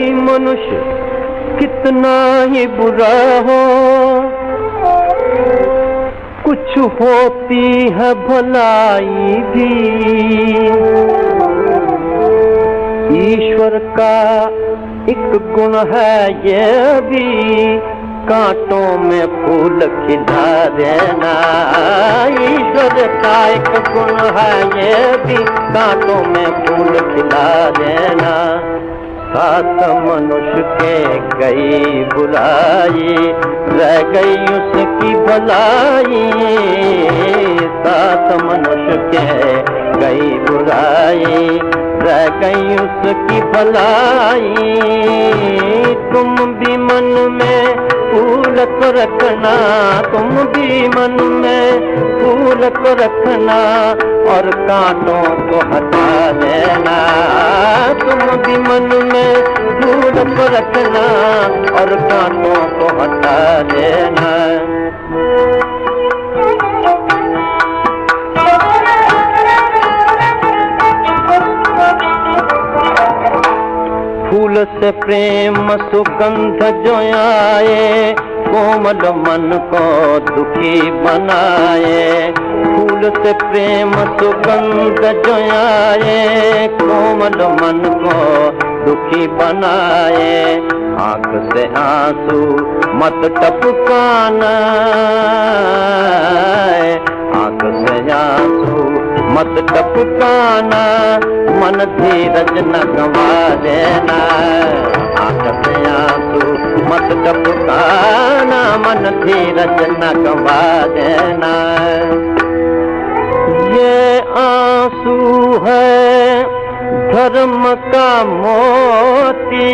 कोई मनुष्य कितना ही बुरा हो। कुछ होती है भलाई भी। ईश्वर का एक गुण है ये भी, कांटों में फूल खिला देना ईश्वर का एक गुण है ये भी, कांटों में फूल खिला देना सात मनुष्य के गई बुलाई, रह गई उसकी भलाई। सात मनुष्य के गई बुराई रह गई उसकी भलाई। तुम भी मन में को रखना, तुम भी मन में फूल को रखना और कांटों को हटा देना तुम भी मन में फूल को रखना और कांटों को हटा देना फूल से प्रेम सुगंध जो आए कोमल मन को दुखी बनाए, फूल से प्रेम सुगंध जो आए कोमल मन को दुखी बनाए। आँख से आँसू मत टपकाना, आँख से आँसू मत टपकाना, मन धीरज न गवा देना आँख से आँसू मत टपकाना मन धीरज रचना गवा देना। ये आँसू है धर्म का मोती।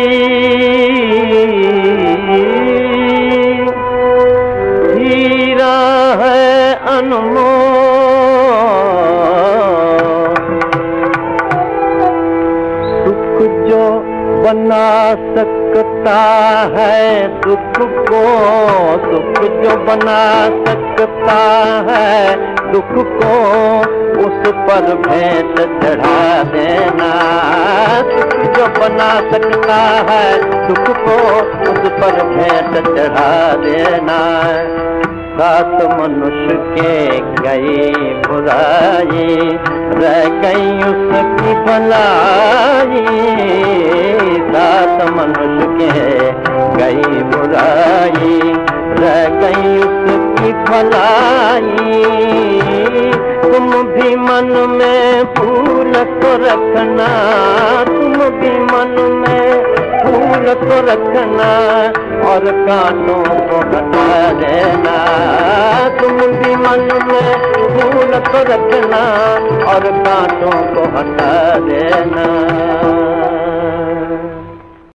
बना सकता है, सुख को, सुख जो बना सकता है, दुख को उस पर भेंट चढ़ा देना। सुख जो बना सकता है, दुख को उस पर भेंट चढ़ा देना। सात मनुष्य के गई बुराई, रह गई उसकी भलाई। मनुष्य के गई बुराई, रह गई उसकी भलाई। तुम भी मन में फूल को रखना, तुम भी मन में फूल को रखना और कानों को हटा देना। तुम भी मन में फूल को रखना और कानों को हटा देना।